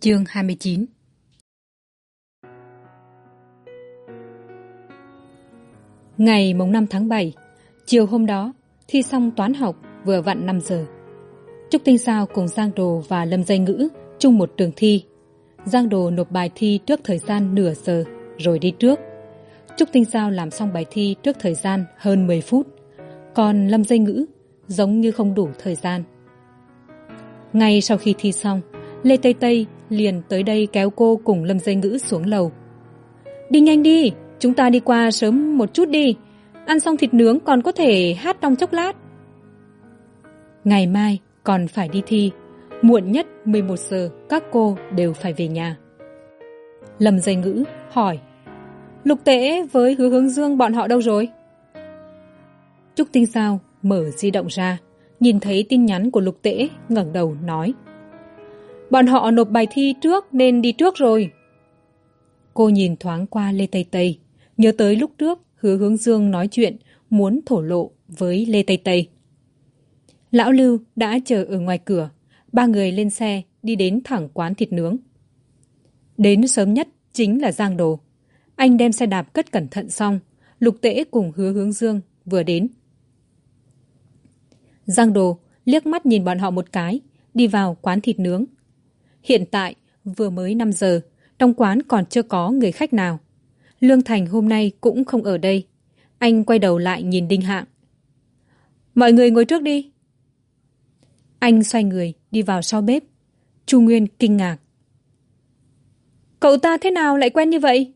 Chương hai mươi chín. Ngày mùng năm tháng bảy, Chiều hôm đó, Thi xong toán học vừa vặn năm giờ. Trúc Tinh Sao cùng Giang Đồ và Lâm Dây Ngữ chung một trường thi. Giang Đồ nộp bài thi trước thời gian nửa giờ rồi đi trước. Trúc Tinh Sao làm xong bài thi trước thời gian hơn 10 phút. Còn Lâm Dây Ngữ giống như không đủ thời gian. Ngay sau khi thi xong, lê tây tây liền tới đây kéo cô cùng lâm dây ngữ xuống lầu. Đi nhanh đi, chúng ta đi qua sớm một chút đi. Ăn xong thịt nướng còn có thể hát trong chốc lát. Ngày mai còn phải đi thi. Muộn nhất m một giờ, các cô đều phải về nhà. Lâm dây ngữ hỏi, lục tễ với hứa hướng dương bọn họ đâu rồi? Trúc tinh sao mở di động ra, nhìn thấy tin nhắn của lục tễ, ngẩng đầu nói bọn họ nộp bài thi trước nên đi trước rồi. Cô nhìn thoáng qua lê tây tây, nhớ tới lúc trước hứa hướng dương nói chuyện muốn thổ lộ với lê tây tây. Lão lưu đã chờ ở ngoài cửa, ba người lên xe đi đến thẳng quán thịt nướng. Đến sớm nhất chính là giang đồ. Anh đem xe đạp cất cẩn thận xong, lục tễ cùng hứa hướng dương vừa đến. Giang đồ liếc mắt nhìn bọn họ một cái, đi vào quán thịt nướng hiện tại, vừa mới năm giờ, trong quán còn chưa có người khách nào. Lương thành hôm nay cũng không ở đây. Anh quay đầu lại nhìn đinh hạng. Mọi người ngồi trước đi. Anh xoay người đi vào sau bếp. Chu nguyên kinh ngạc. Cậu ta thế nào lại quen như vậy?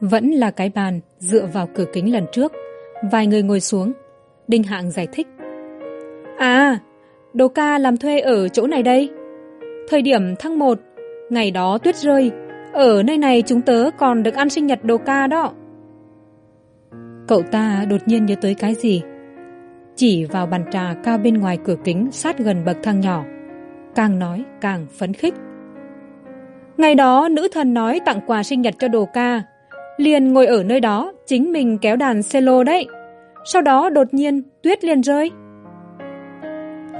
Vẫn là cái bàn dựa vào cửa kính lần trước. Vài người ngồi xuống. Đinh hạng giải thích à đồ ca làm thuê ở chỗ này đây. Thời điểm tháng một, ngày đó tuyết rơi, ở nơi này chúng tớ còn được ăn sinh nhật đồ ca đó. Cậu ta đột nhiên nhớ tới cái gì? Chỉ vào bàn trà cao bên ngoài cửa kính sát gần bậc thang nhỏ, càng nói càng phấn khích. Ngày đó nữ thần nói tặng quà sinh nhật cho đồ ca, liền ngồi ở nơi đó chính mình kéo đàn cello đấy. Sau đó đột nhiên tuyết liền rơi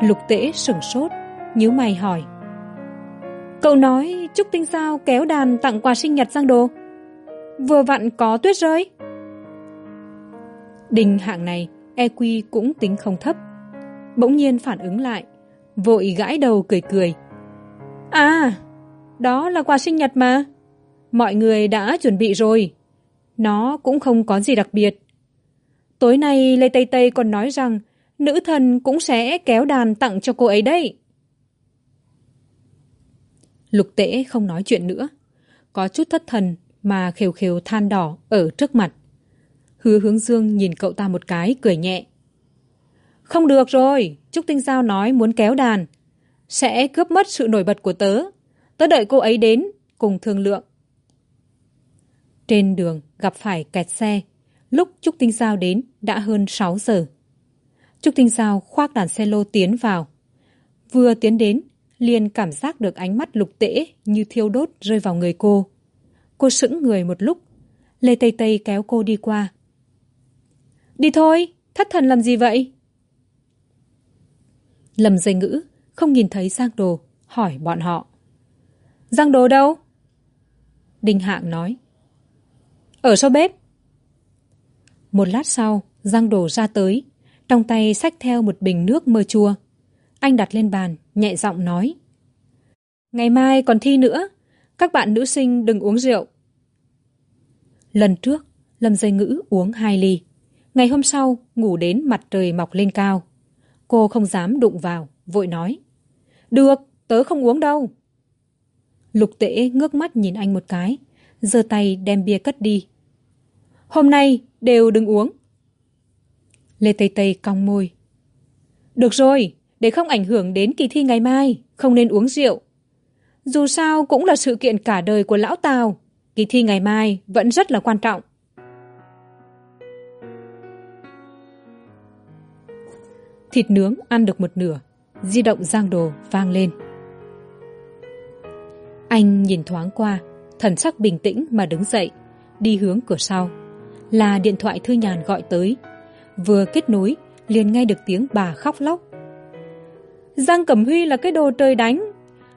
lục tễ sửng sốt, nhíu mày hỏi. Cậu nói trúc tinh sao kéo đàn tặng quà sinh nhật giang đồ. Vừa vặn có tuyết rơi. Đình hạng này eq cũng tính không thấp. Bỗng nhiên phản ứng lại, vội gãi đầu cười cười. À đó là quà sinh nhật mà. Mọi người đã chuẩn bị rồi. Nó cũng không có gì đặc biệt. Tối nay lê tây tây còn nói rằng nữ thần cũng sẽ kéo đàn tặng cho cô ấy đấy. Lục tễ không nói chuyện nữa. Có chút thất thần mà khều khều than đỏ ở trước mặt. Hứa hướng dương nhìn cậu ta một cái, cười nhẹ. Không được rồi, trúc tinh giao nói muốn kéo đàn. Sẽ cướp mất sự nổi bật của tớ. Tớ đợi cô ấy đến, cùng thương lượng. Trên đường gặp phải kẹt xe. Lúc trúc tinh giao đến, đã hơn sáu giờ trúc tinh giao khoác đàn xe lô tiến vào. Vừa tiến đến, liền cảm giác được ánh mắt lục tễ như thiêu đốt rơi vào người cô. Cô sững người một lúc, lê tây tây kéo cô đi qua. Đi thôi, thất thần làm gì vậy? Lầm dây ngữ không nhìn thấy giang đồ, hỏi bọn họ. Giang đồ đâu? Đinh hạng nói. Ở sau bếp. Một lát sau, giang đồ ra tới trong tay xách theo một bình nước mơ chua. Anh đặt lên bàn, nhẹ giọng nói. Ngày mai còn thi nữa. Các bạn nữ sinh đừng uống rượu. Lần trước, lâm dây ngữ uống hai ly. Ngày hôm sau, ngủ đến mặt trời mọc lên cao. Cô không dám đụng vào, vội nói. Được, tớ không uống đâu. Lục tễ ngước mắt nhìn anh một cái, giơ tay đem bia cất đi. Hôm nay đều đừng uống lê tây tây cong môi. Được rồi, để không ảnh hưởng đến kỳ thi ngày mai, không nên uống rượu. Dù sao cũng là sự kiện cả đời của lão tào, kỳ thi ngày mai vẫn rất là quan trọng. Thịt nướng ăn được một nửa, di động giang đồ vang lên. Anh nhìn thoáng qua, thần sắc bình tĩnh mà đứng dậy, đi hướng cửa sau, là điện thoại thư nhàn gọi tới vừa kết nối, liền nghe được tiếng bà khóc lóc. Giang cẩm huy là cái đồ trời đánh,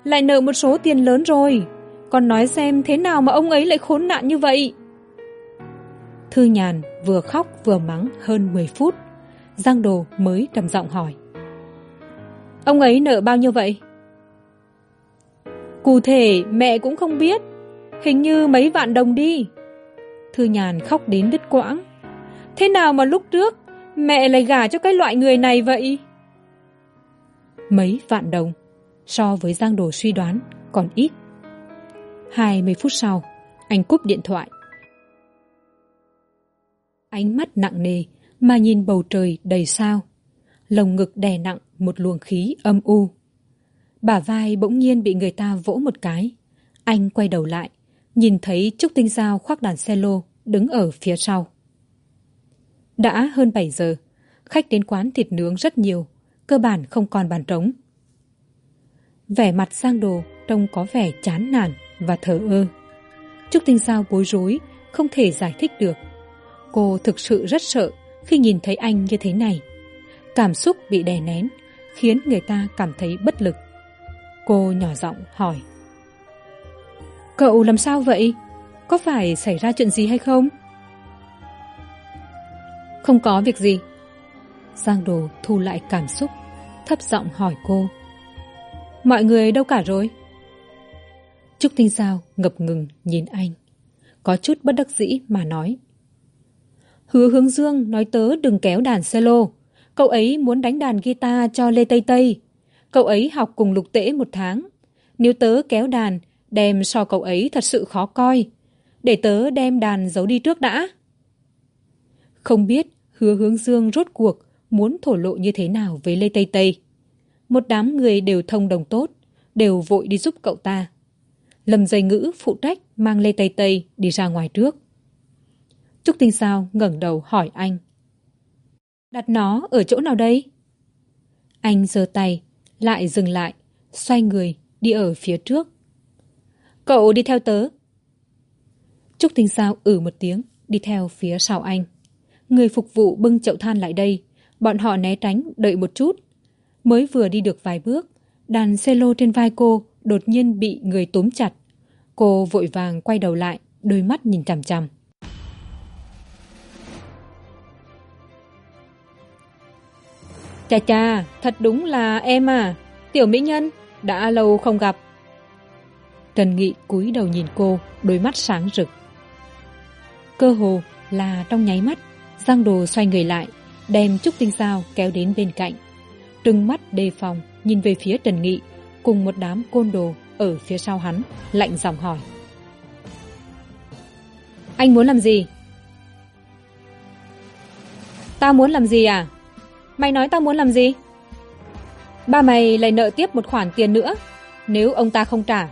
lại nợ một số tiền lớn rồi, còn nói xem thế nào mà ông ấy lại khốn nạn như vậy. Thư nhàn vừa khóc vừa mắng hơn mười phút, giang đồ mới trầm giọng hỏi. Ông ấy nợ bao nhiêu vậy? Cụ thể mẹ cũng không biết, hình như mấy vạn đồng đi. Thư nhàn khóc đến đứt quãng. Thế nào mà lúc trước mẹ lại gả cho cái loại người này vậy? Mấy vạn đồng, so với giang đồ suy đoán, còn ít. Hai mươi phút sau, anh cúp điện thoại. Ánh mắt nặng nề mà nhìn bầu trời đầy sao. Lồng ngực đè nặng một luồng khí âm u. Bả vai bỗng nhiên bị người ta vỗ một cái. Anh quay đầu lại, nhìn thấy trúc tinh giao khoác đàn xe lô, đứng ở phía sau đã hơn bảy giờ, khách đến quán thịt nướng rất nhiều, cơ bản không còn bàn trống. Vẻ mặt sang đồ trông có vẻ chán nản và thờ ơ. Trúc tinh giao bối rối, không thể giải thích được. Cô thực sự rất sợ khi nhìn thấy anh như thế này. Cảm xúc bị đè nén, khiến người ta cảm thấy bất lực. Cô nhỏ giọng hỏi. Cậu làm sao vậy? Có phải xảy ra chuyện gì hay không? Không có việc gì. Giang đồ thu lại cảm xúc, thấp giọng hỏi cô. Mọi người đâu cả rồi? Trúc tinh giao ngập ngừng nhìn anh. Có chút bất đắc dĩ mà nói. Hứa hướng dương nói tớ đừng kéo đàn cello cậu ấy muốn đánh đàn guitar cho lê tây tây. Cậu ấy học cùng lục tễ một tháng. Nếu tớ kéo đàn, đem so cậu ấy thật sự khó coi. Để tớ đem đàn giấu đi trước đã. Không biết hứa hướng dương rốt cuộc muốn thổ lộ như thế nào với lê tây tây. Một đám người đều thông đồng tốt, đều vội đi giúp cậu ta. Lâm dây ngữ phụ trách mang lê tây tây đi ra ngoài trước. Trúc tinh sao ngẩng đầu hỏi anh. Đặt nó ở chỗ nào đây? Anh giơ tay, lại dừng lại, xoay người đi ở phía trước. Cậu đi theo tớ. Trúc tinh sao ử ừ một tiếng, đi theo phía sau anh người phục vụ bưng chậu than lại đây. Bọn họ né tránh đợi một chút. Mới vừa đi được vài bước đàn xe lô trên vai cô đột nhiên bị người túm chặt. Cô vội vàng quay đầu lại đôi mắt nhìn chằm chằm. Chà chà thật đúng là em à. Tiểu mỹ nhân đã lâu không gặp. Trần nghị cúi đầu nhìn cô đôi mắt sáng rực. Cơ hồ là trong nháy mắt giang đồ xoay người lại, đem trúc tinh sao kéo đến bên cạnh. Trừng mắt đề phòng, nhìn về phía trần nghị, cùng một đám côn đồ ở phía sau hắn, lạnh giọng hỏi. Anh muốn làm gì? Tao muốn làm gì à? Mày nói tao muốn làm gì? Ba mày lại nợ tiếp một khoản tiền nữa, nếu ông ta không trả.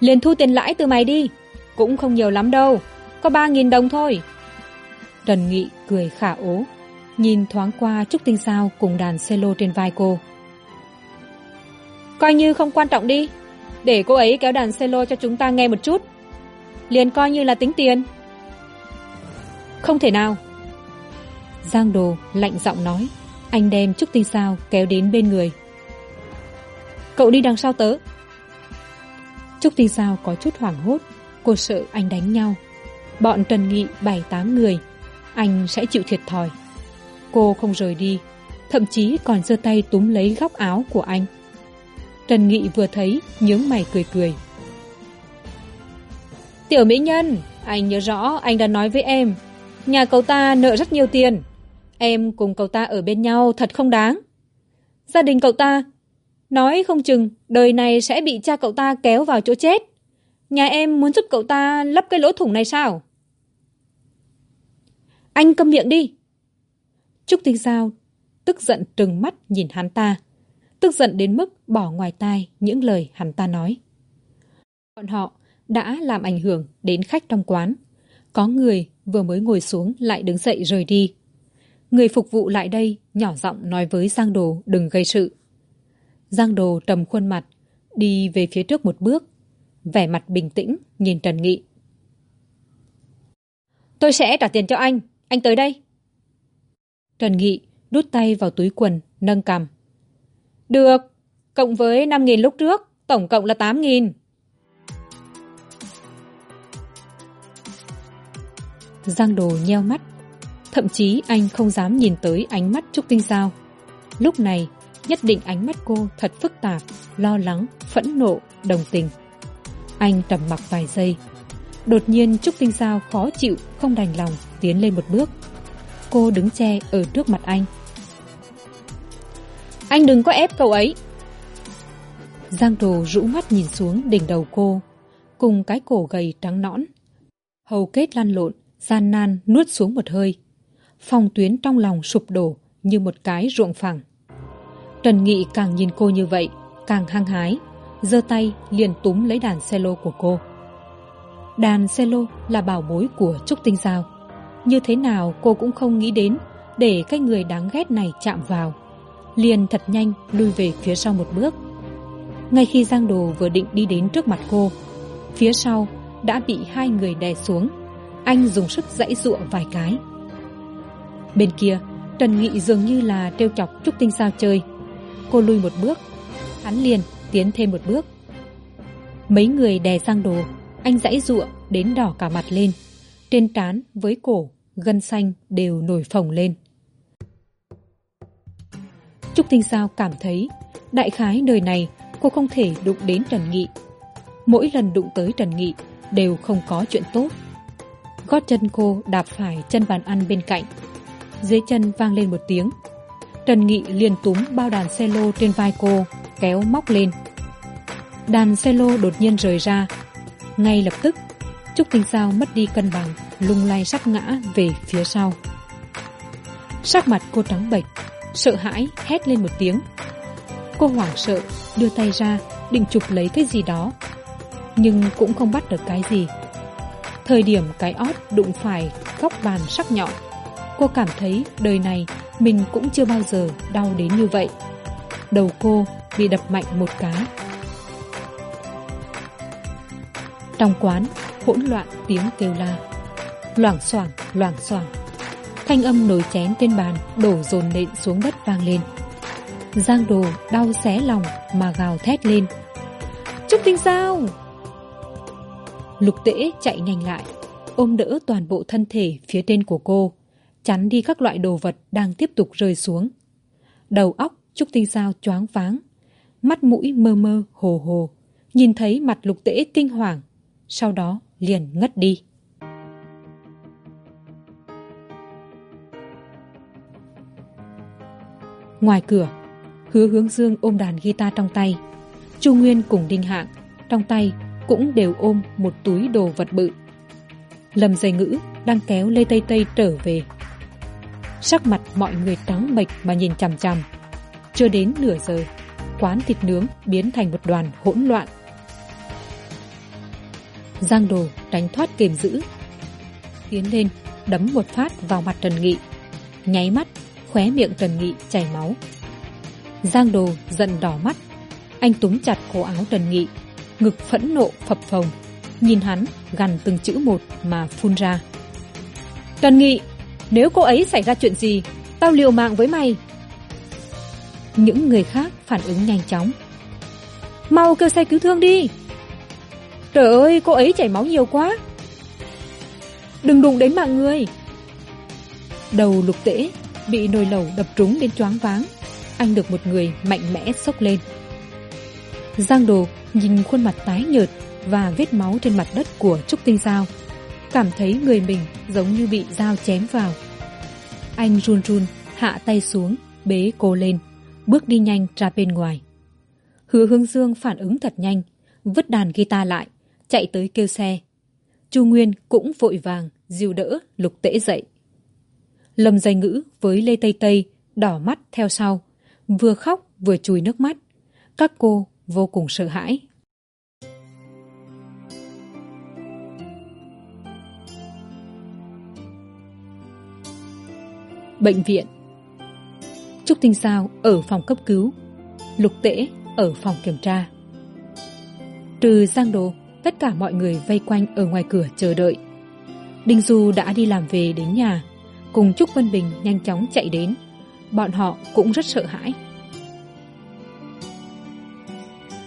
Liền thu tiền lãi từ mày đi, cũng không nhiều lắm đâu, có ba nghìn đồng thôi trần nghị cười khả ố, nhìn thoáng qua trúc tinh sao cùng đàn cello trên vai cô. Coi như không quan trọng đi, để cô ấy kéo đàn cello cho chúng ta nghe một chút. Liền coi như là tính tiền. Không thể nào. Giang đồ lạnh giọng nói, anh đem trúc tinh sao kéo đến bên người. Cậu đi đằng sau tớ. Trúc tinh sao có chút hoảng hốt, cô sợ anh đánh nhau. Bọn trần nghị bảy tám người anh sẽ chịu thiệt thòi. Cô không rời đi, thậm chí còn giơ tay túm lấy góc áo của anh. Trần nghị vừa thấy, nhướng mày cười cười. Tiểu mỹ nhân, anh nhớ rõ anh đã nói với em, nhà cậu ta nợ rất nhiều tiền. Em cùng cậu ta ở bên nhau thật không đáng. Gia đình cậu ta, nói không chừng đời này sẽ bị cha cậu ta kéo vào chỗ chết. Nhà em muốn giúp cậu ta lấp cái lỗ thủng này sao? Anh câm miệng đi. Trúc tinh giao tức giận trừng mắt nhìn hắn ta, tức giận đến mức bỏ ngoài tai những lời hắn ta nói. Bọn họ đã làm ảnh hưởng đến khách trong quán. Có người vừa mới ngồi xuống lại đứng dậy rời đi. Người phục vụ lại đây nhỏ giọng nói với giang đồ đừng gây sự. Giang đồ trầm khuôn mặt, đi về phía trước một bước, vẻ mặt bình tĩnh nhìn trần nghị. Tôi sẽ trả tiền cho anh anh tới đây. Trần nghị đút tay vào túi quần, nâng cằm. Được, cộng với năm nghìn lúc trước, tổng cộng là tám nghìn. Giang đồ nheo mắt. Thậm chí anh không dám nhìn tới ánh mắt trúc tinh giao. Lúc này, nhất định ánh mắt cô thật phức tạp, lo lắng, phẫn nộ, đồng tình. Anh trầm mặc vài giây. Đột nhiên trúc tinh giao khó chịu, không đành lòng tiến lên một bước. Cô đứng che ở trước mặt anh. Anh đừng có ép cậu ấy. Giang đồ rũ mắt nhìn xuống đỉnh đầu cô, cùng cái cổ gầy trắng nõn. Hầu kết lăn lộn, gian nan nuốt xuống một hơi. Phòng tuyến trong lòng sụp đổ như một cái ruộng phẳng. Trần nghị càng nhìn cô như vậy, càng hăng hái, giơ tay liền túm lấy đàn cello của cô. Đàn cello là bảo bối của trúc tinh giao như thế nào cô cũng không nghĩ đến, để cái người đáng ghét này chạm vào. Liền thật nhanh lui về phía sau một bước. Ngay khi giang đồ vừa định đi đến trước mặt cô, phía sau đã bị hai người đè xuống. Anh dùng sức dãy giụa vài cái. Bên kia, trần nghị dường như là trêu chọc trúc tinh sao chơi. Cô lui một bước, hắn liền tiến thêm một bước. Mấy người đè giang đồ, anh dãy giụa đến đỏ cả mặt lên trên trán với cổ, gân xanh đều nổi phồng lên. Trúc tinh sao cảm thấy, đại khái đời này cô không thể đụng đến trần nghị. Mỗi lần đụng tới trần nghị đều không có chuyện tốt. Gót chân cô đạp phải chân bàn ăn bên cạnh. Dưới chân vang lên một tiếng. Trần nghị liền túm bao đàn cello trên vai cô, kéo móc lên. Đàn cello đột nhiên rời ra. Ngay lập tức trúc tinh sao mất đi cân bằng, lung lay sắp ngã về phía sau. Sắc mặt cô trắng bệch, sợ hãi hét lên một tiếng. Cô hoảng sợ, đưa tay ra, định chụp lấy cái gì đó. Nhưng cũng không bắt được cái gì. Thời điểm cái ót đụng phải góc bàn sắc nhọn, cô cảm thấy đời này mình cũng chưa bao giờ đau đến như vậy. Đầu cô bị đập mạnh một cái. Trong quán hỗn loạn tiếng kêu la. Loảng xoảng loảng xoảng. Thanh âm nồi chén trên bàn đổ dồn nện xuống đất vang lên. Giang đồ đau xé lòng mà gào thét lên. Trúc tinh sao? Lục tễ chạy nhanh lại, ôm đỡ toàn bộ thân thể phía trên của cô, chắn đi các loại đồ vật đang tiếp tục rơi xuống. Đầu óc trúc tinh sao choáng váng, mắt mũi mơ mơ hồ hồ, nhìn thấy mặt lục tễ kinh hoàng. Sau đó liền ngất đi. Ngoài cửa, hứa hướng dương ôm đàn guitar trong tay. Chu nguyên cùng đinh hạng trong tay cũng đều ôm một túi đồ vật bự. Lâm dây ngữ đang kéo lê tây tây trở về. Sắc mặt mọi người trắng bệch mà nhìn chằm chằm. Chưa đến nửa giờ, quán thịt nướng biến thành một đoàn hỗn loạn giang đồ, tránh thoát kềm giữ. Tiến lên, đấm một phát vào mặt trần nghị. Nháy mắt, khóe miệng trần nghị chảy máu. Giang đồ giận đỏ mắt. Anh túm chặt cổ áo trần nghị. Ngực phẫn nộ phập phồng. Nhìn hắn, gằn từng chữ một mà phun ra. Trần nghị, nếu cô ấy xảy ra chuyện gì, tao liều mạng với mày. Những người khác phản ứng nhanh chóng. Mau kêu xe cứu thương đi trời ơi, cô ấy chảy máu nhiều quá. Đừng đụng đến mạng người. Đầu lục tễ bị nồi lẩu đập trúng đến choáng váng. Anh được một người mạnh mẽ sốc lên. Giang đồ nhìn khuôn mặt tái nhợt và vết máu trên mặt đất của trúc tinh giao. Cảm thấy người mình giống như bị dao chém vào. Anh run run, hạ tay xuống, bế cô lên, bước đi nhanh ra bên ngoài. Hứa hương dương phản ứng thật nhanh, vứt đàn guitar lại chạy tới kêu xe. Chu nguyên cũng vội vàng dìu đỡ lục tễ dậy. Lâm dây ngữ với lê tây tây đỏ mắt theo sau, vừa khóc vừa chùi nước mắt. Các cô vô cùng sợ hãi. Bệnh viện. Trúc tinh sao ở phòng cấp cứu, lục tễ ở phòng kiểm tra. Trừ giang đồ tất cả mọi người vây quanh ở ngoài cửa chờ đợi. Đinh du đã đi làm về đến nhà, cùng trúc vân bình nhanh chóng chạy đến. Bọn họ cũng rất sợ hãi.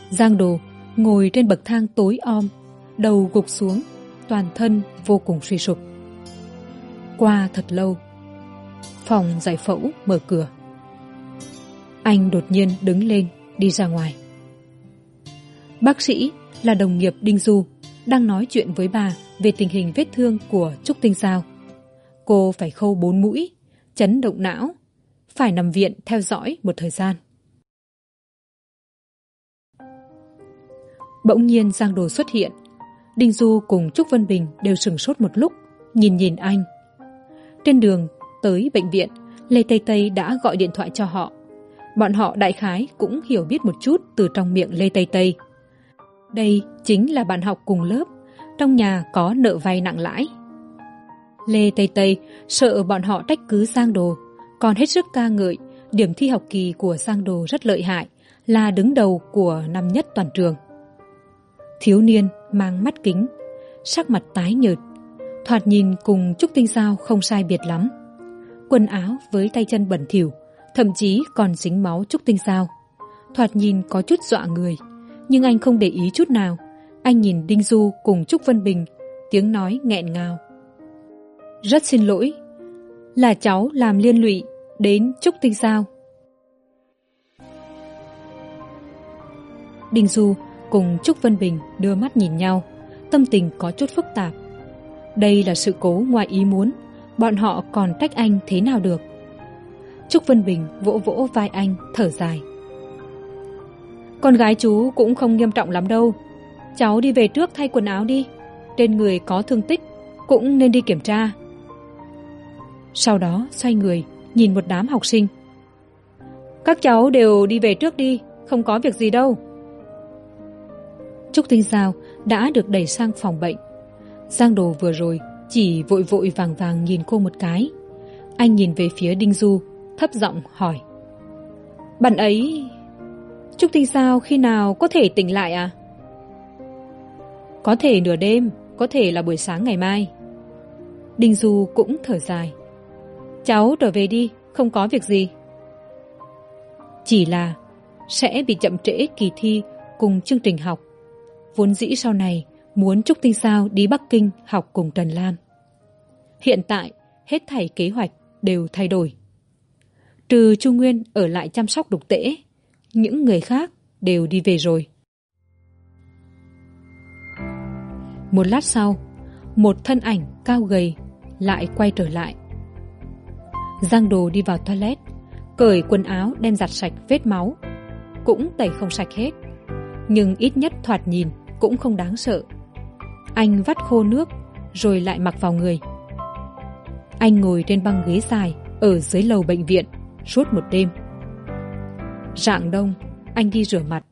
Giang đồ ngồi trên bậc thang tối om, đầu gục xuống, toàn thân vô cùng suy sụp. Qua thật lâu, phòng giải phẫu mở cửa. Anh đột nhiên đứng lên, đi ra ngoài. Bác sĩ là đồng nghiệp đinh du, đang nói chuyện với bà về tình hình vết thương của trúc tinh sao cô phải khâu bốn mũi, chấn động não, phải nằm viện theo dõi một thời gian. Bỗng nhiên giang đồ xuất hiện, đinh du cùng trúc vân bình đều sửng sốt một lúc, nhìn nhìn anh. Trên đường tới bệnh viện, lê tây tây đã gọi điện thoại cho họ. Bọn họ đại khái cũng hiểu biết một chút từ trong miệng lê tây tây đây chính là bạn học cùng lớp. Trong nhà có nợ vay nặng lãi. Lê tây tây sợ bọn họ trách cứ giang đồ. Còn hết sức ca ngợi, điểm thi học kỳ của giang đồ rất lợi hại, là đứng đầu của năm nhất toàn trường. Thiếu niên mang mắt kính, sắc mặt tái nhợt, thoạt nhìn cùng trúc tinh sao không sai biệt lắm. Quần áo với tay chân bẩn thỉu, thậm chí còn dính máu trúc tinh sao thoạt nhìn có chút dọa người nhưng anh không để ý chút nào. Anh nhìn đinh du cùng trúc vân bình, tiếng nói nghẹn ngào. Rất xin lỗi, là cháu làm liên lụy đến trúc tinh sao đinh du cùng trúc vân bình đưa mắt nhìn nhau, tâm tình có chút phức tạp. Đây là sự cố ngoài ý muốn, bọn họ còn trách anh thế nào được? Trúc vân bình vỗ vỗ vai anh, thở dài con gái chú cũng không nghiêm trọng lắm đâu. Cháu đi về trước thay quần áo đi. Trên người có thương tích cũng nên đi kiểm tra. Sau đó xoay người, nhìn một đám học sinh. Các cháu đều đi về trước đi, không có việc gì đâu. Trúc tinh giao đã được đẩy sang phòng bệnh. Giang đồ vừa rồi chỉ vội vội vàng vàng nhìn cô một cái. Anh nhìn về phía đinh du, thấp giọng hỏi. Bạn ấy trúc tinh giao khi nào có thể tỉnh lại à? Có thể nửa đêm, có thể là buổi sáng ngày mai. Đinh du cũng thở dài. Cháu trở về đi, không có việc gì. Chỉ là sẽ bị chậm trễ kỳ thi cùng chương trình học. Vốn dĩ sau này muốn trúc tinh sao đi bắc kinh học cùng trần lam. Hiện tại, hết thảy kế hoạch đều thay đổi. Trừ chu nguyên ở lại chăm sóc đục tễ những người khác đều đi về rồi. Một lát sau, một thân ảnh cao gầy lại quay trở lại. Giang đồ đi vào toilet, cởi quần áo đem giặt sạch vết máu, cũng tẩy không sạch hết, nhưng ít nhất thoạt nhìn cũng không đáng sợ. Anh vắt khô nước rồi lại mặc vào người. Anh ngồi trên băng ghế dài ở dưới lầu bệnh viện suốt một đêm rạng đông, anh đi rửa mặt.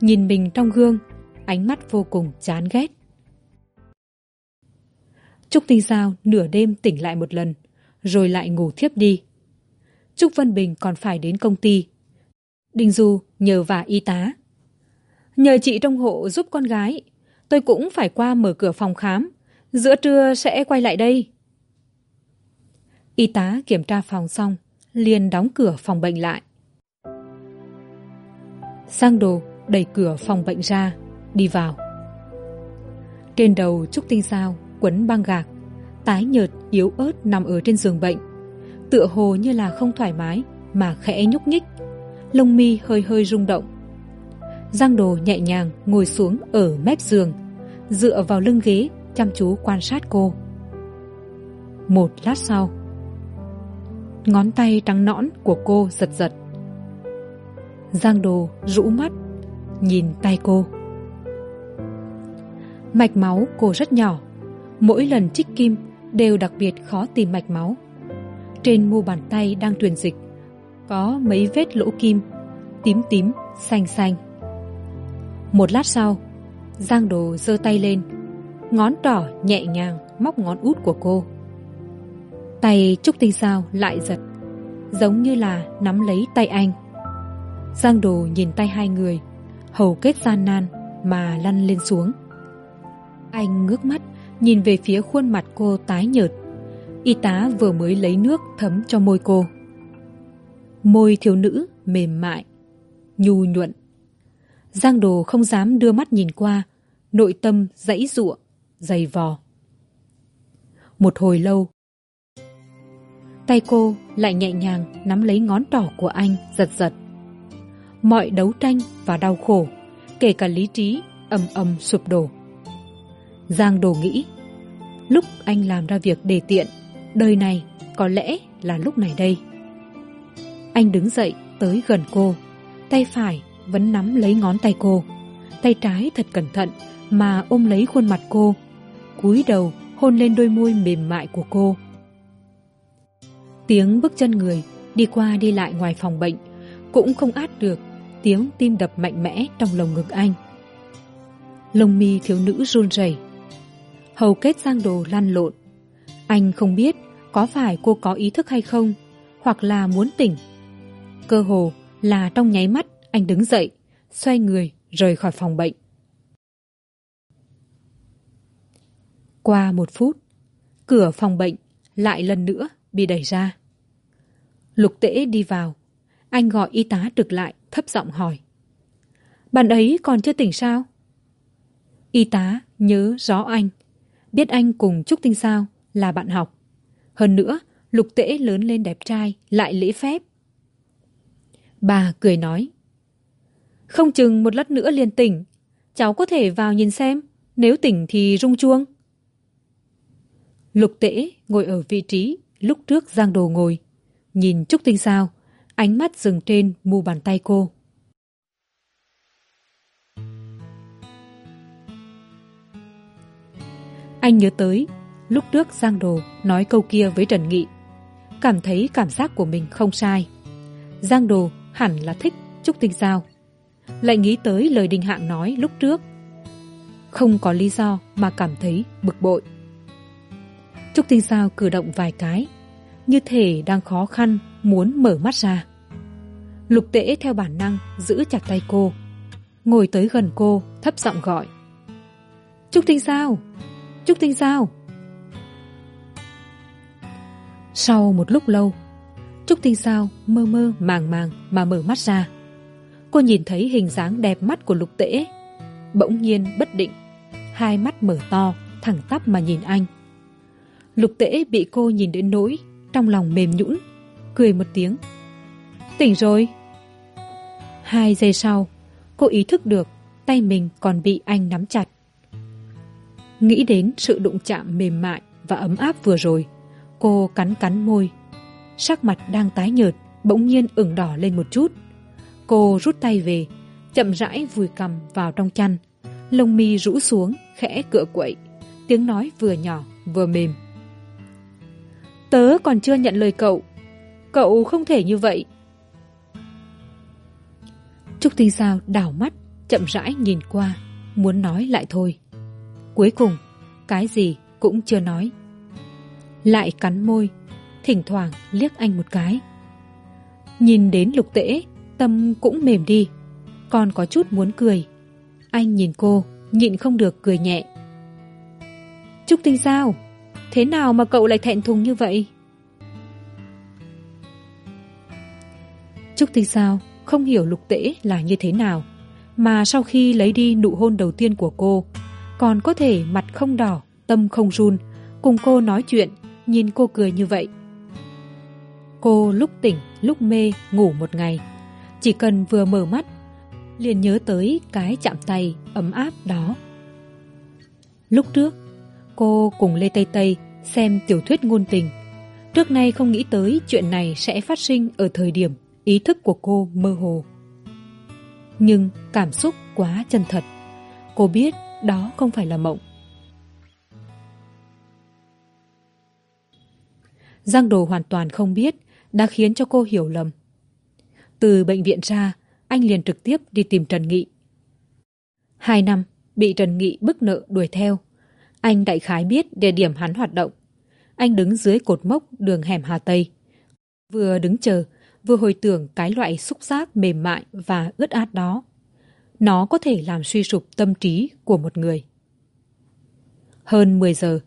Nhìn mình trong gương, ánh mắt vô cùng chán ghét. Trúc tinh giao nửa đêm tỉnh lại một lần, rồi lại ngủ thiếp đi. Trúc vân bình còn phải đến công ty. Đinh du nhờ vả y tá. Nhờ chị trong hộ giúp con gái, tôi cũng phải qua mở cửa phòng khám. Giữa trưa sẽ quay lại đây. Y tá kiểm tra phòng xong, liền đóng cửa phòng bệnh lại sang đồ, đẩy cửa phòng bệnh ra, đi vào. Trên đầu trúc tinh sao, quấn băng gạc, tái nhợt, yếu ớt nằm ở trên giường bệnh. Tựa hồ như là không thoải mái, mà khẽ nhúc nhích. Lông mi hơi hơi rung động. Giang đồ nhẹ nhàng ngồi xuống ở mép giường, dựa vào lưng ghế, chăm chú quan sát cô. Một lát sau, ngón tay trắng nõn của cô giật giật giang đồ rũ mắt, nhìn tay cô. Mạch máu cô rất nhỏ, mỗi lần trích kim đều đặc biệt khó tìm mạch máu. Trên mu bàn tay đang truyền dịch, có mấy vết lỗ kim, tím tím, xanh xanh. Một lát sau, giang đồ giơ tay lên, ngón trỏ nhẹ nhàng móc ngón út của cô. Tay trúc tinh sao lại giật, giống như là nắm lấy tay anh giang đồ nhìn tay hai người, hầu kết gian nan mà lăn lên xuống. Anh ngước mắt, nhìn về phía khuôn mặt cô tái nhợt. Y tá vừa mới lấy nước thấm cho môi cô. Môi thiếu nữ mềm mại, nhu nhuận. Giang đồ không dám đưa mắt nhìn qua, nội tâm dãy giụa, dày vò. Một hồi lâu, tay cô lại nhẹ nhàng nắm lấy ngón trỏ của anh giật giật mọi đấu tranh và đau khổ, kể cả lý trí ầm ầm sụp đổ. Giang đồ nghĩ, lúc anh làm ra việc đề tiện, đời này có lẽ là lúc này đây. Anh đứng dậy tới gần cô, tay phải vẫn nắm lấy ngón tay cô, tay trái thật cẩn thận mà ôm lấy khuôn mặt cô, cúi đầu hôn lên đôi môi mềm mại của cô. Tiếng bước chân người đi qua đi lại ngoài phòng bệnh cũng không át được tiếng tim đập mạnh mẽ trong lồng ngực anh. Lông mi thiếu nữ run rẩy. Hầu kết giang đồ lăn lộn. Anh không biết có phải cô có ý thức hay không, hoặc là muốn tỉnh. Cơ hồ là trong nháy mắt, anh đứng dậy, xoay người rời khỏi phòng bệnh. Qua một phút, cửa phòng bệnh lại lần nữa bị đẩy ra. Lục tễ đi vào anh gọi y tá trực lại, thấp giọng hỏi. Bạn ấy còn chưa tỉnh sao? Y tá nhớ rõ anh, biết anh cùng trúc tinh sao là bạn học. Hơn nữa, lục tễ lớn lên đẹp trai, lại lễ phép. Bà cười nói, không chừng một lát nữa liền tỉnh, cháu có thể vào nhìn xem, nếu tỉnh thì rung chuông. Lục tễ ngồi ở vị trí lúc trước giang đồ ngồi, nhìn trúc tinh sao ánh mắt dừng trên mu bàn tay cô. Anh nhớ tới, lúc trước giang đồ nói câu kia với trần nghị. Cảm thấy cảm giác của mình không sai. Giang đồ hẳn là thích trúc tinh sao lại nghĩ tới lời đình hạng nói lúc trước. Không có lý do mà cảm thấy bực bội. Trúc tinh sao cử động vài cái. Như thể đang khó khăn muốn mở mắt ra. Lục tễ theo bản năng giữ chặt tay cô, ngồi tới gần cô, thấp giọng gọi. Trúc tinh sao? Trúc tinh sao? Sau một lúc lâu, trúc tinh sao mơ mơ màng màng mà mở mắt ra. Cô nhìn thấy hình dáng đẹp mắt của lục tễ, bỗng nhiên bất định, hai mắt mở to, thẳng tắp mà nhìn anh. Lục tễ bị cô nhìn đến nỗi trong lòng mềm nhũn cười một tiếng. Tỉnh rồi. Hai giây sau, cô ý thức được tay mình còn bị anh nắm chặt. Nghĩ đến sự đụng chạm mềm mại và ấm áp vừa rồi, cô cắn cắn môi. Sắc mặt đang tái nhợt, bỗng nhiên ửng đỏ lên một chút. Cô rút tay về, chậm rãi vùi cằm vào trong chăn. Lông mi rũ xuống, khẽ cựa quậy. Tiếng nói vừa nhỏ, vừa mềm. Tớ còn chưa nhận lời cậu cậu không thể như vậy. Trúc tinh sao đảo mắt, chậm rãi nhìn qua, muốn nói lại thôi. Cuối cùng, cái gì cũng chưa nói. Lại cắn môi, thỉnh thoảng liếc anh một cái. Nhìn đến lục tễ, tâm cũng mềm đi, còn có chút muốn cười. Anh nhìn cô, nhịn không được cười nhẹ. Trúc tinh sao, thế nào mà cậu lại thẹn thùng như vậy? Trúc tinh sao? Không hiểu lục tễ là như thế nào. Mà sau khi lấy đi nụ hôn đầu tiên của cô, còn có thể mặt không đỏ, tâm không run, cùng cô nói chuyện, nhìn cô cười như vậy. Cô lúc tỉnh, lúc mê, ngủ một ngày. Chỉ cần vừa mở mắt, liền nhớ tới cái chạm tay ấm áp đó. Lúc trước, cô cùng lê tây tây xem tiểu thuyết ngôn tình. Trước nay không nghĩ tới chuyện này sẽ phát sinh ở thời điểm ý thức của cô mơ hồ. Nhưng cảm xúc quá chân thật. Cô biết đó không phải là mộng. Giang đồ hoàn toàn không biết đã khiến cho cô hiểu lầm. Từ bệnh viện ra, anh liền trực tiếp đi tìm trần nghị. Hai năm, bị trần nghị bức nợ đuổi theo. Anh đại khái biết địa điểm hắn hoạt động. Anh đứng dưới cột mốc đường hẻm hà tây. Vừa đứng chờ vừa hồi tưởng cái loại xúc giác mềm mại và ướt át đó. Nó có thể làm suy sụp tâm trí của một người. Hơn mười giờ,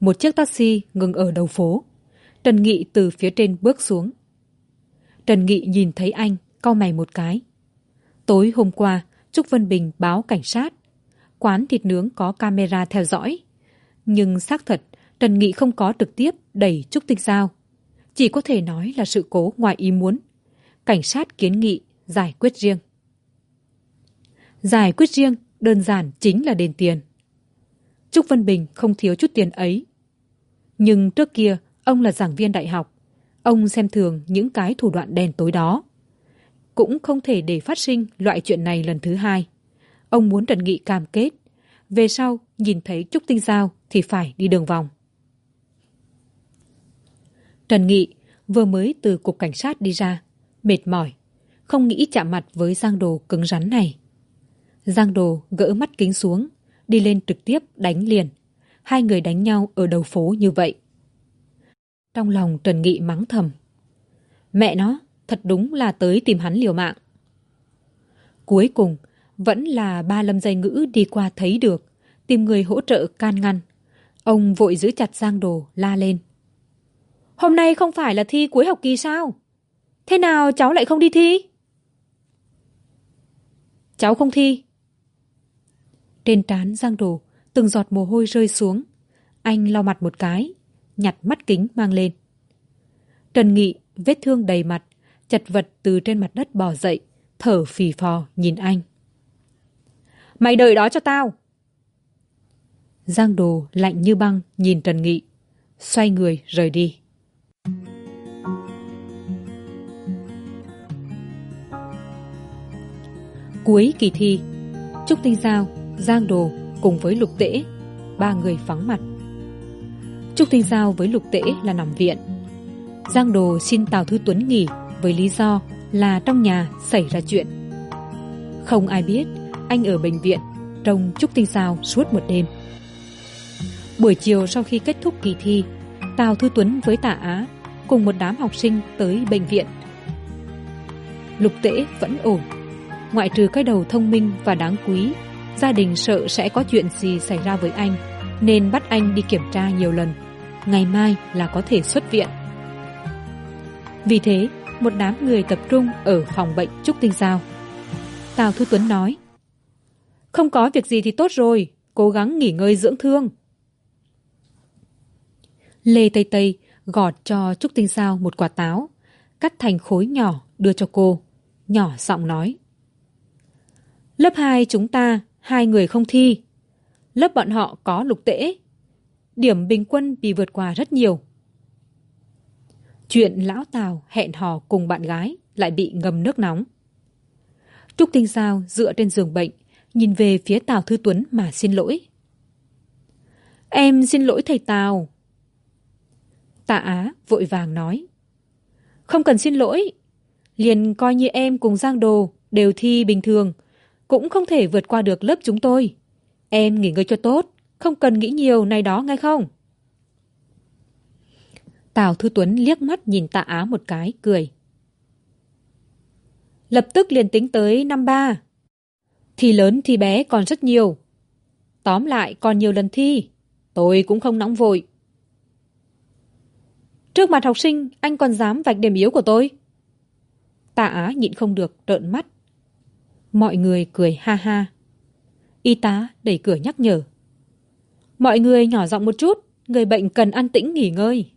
một chiếc taxi ngừng ở đầu phố. Trần nghị từ phía trên bước xuống. Trần nghị nhìn thấy anh, cau mày một cái. Tối hôm qua, trúc vân bình báo cảnh sát. Quán thịt nướng có camera theo dõi. Nhưng xác thật, trần nghị không có trực tiếp đẩy trúc tinh giao. Chỉ có thể nói là sự cố ngoài ý muốn cảnh sát kiến nghị giải quyết riêng. Giải quyết riêng đơn giản chính là đền tiền. Trúc vân bình không thiếu chút tiền ấy. Nhưng trước kia, ông là giảng viên đại học. Ông xem thường những cái thủ đoạn đen tối đó. Cũng không thể để phát sinh loại chuyện này lần thứ hai. Ông muốn trần nghị cam kết. Về sau, nhìn thấy trúc tinh giao thì phải đi đường vòng. Trần nghị, vừa mới từ cục cảnh sát đi ra mệt mỏi, không nghĩ chạm mặt với giang đồ cứng rắn này. Giang đồ gỡ mắt kính xuống, đi lên trực tiếp đánh liền. Hai người đánh nhau ở đầu phố như vậy. Trong lòng trần nghị mắng thầm, mẹ nó, thật đúng là tới tìm hắn liều mạng. Cuối cùng, vẫn là ba lâm dây ngữ đi qua thấy được, tìm người hỗ trợ can ngăn. Ông vội giữ chặt giang đồ, la lên, hôm nay không phải là thi cuối học kỳ sao? Thế nào cháu lại không đi thi? Cháu không thi. Trên trán giang đồ, từng giọt mồ hôi rơi xuống. Anh lau mặt một cái, nhặt mắt kính mang lên. Trần nghị, vết thương đầy mặt, chật vật từ trên mặt đất bò dậy, thở phì phò nhìn anh. Mày đợi đó cho tao. Giang đồ lạnh như băng nhìn trần nghị, xoay người rời đi. Cuối kỳ thi. Trúc tinh giao, giang đồ cùng với lục tễ, ba người vắng mặt. Trúc tinh giao với lục tễ là nằm viện. Giang đồ xin tào thư tuấn nghỉ với lý do là trong nhà xảy ra chuyện. Không ai biết, anh ở bệnh viện, trông trúc tinh giao suốt một đêm. Buổi chiều sau khi kết thúc kỳ thi, tào thư tuấn với tạ á cùng một đám học sinh tới bệnh viện. Lục tễ vẫn ổn ngoại trừ cái đầu thông minh và đáng quý, gia đình sợ sẽ có chuyện gì xảy ra với anh, nên bắt anh đi kiểm tra nhiều lần. Ngày mai là có thể xuất viện. Vì thế, một đám người tập trung ở phòng bệnh trúc tinh giao. Tào thu tuấn nói, không có việc gì thì tốt rồi, cố gắng nghỉ ngơi dưỡng thương. Lê tây tây gọt cho trúc tinh giao một quả táo, cắt thành khối nhỏ đưa cho cô, nhỏ giọng nói lớp hai chúng ta, hai người không thi. Lớp bọn họ có lục tễ. Điểm bình quân bị vượt qua rất nhiều. Chuyện lão tào hẹn hò cùng bạn gái lại bị ngầm nước nóng. Trúc tinh giao dựa trên giường bệnh, nhìn về phía tào thư tuấn mà xin lỗi. Em xin lỗi thầy tào. Tạ á vội vàng nói. Không cần xin lỗi. Liền coi như em cùng giang đồ đều thi bình thường cũng không thể vượt qua được lớp chúng tôi. Em nghỉ ngơi cho tốt, không cần nghĩ nhiều này đó ngay không? Tào thư tuấn liếc mắt nhìn tạ á một cái, cười. Lập tức liền tính tới năm ba. Thì lớn thì bé còn rất nhiều. Tóm lại, còn nhiều lần thi. Tôi cũng không nóng vội. Trước mặt học sinh, anh còn dám vạch điểm yếu của tôi. Tạ á nhịn không được, trợn mắt mọi người cười ha ha. Y tá đẩy cửa nhắc nhở. Mọi người nhỏ giọng một chút, người bệnh cần an tĩnh nghỉ ngơi.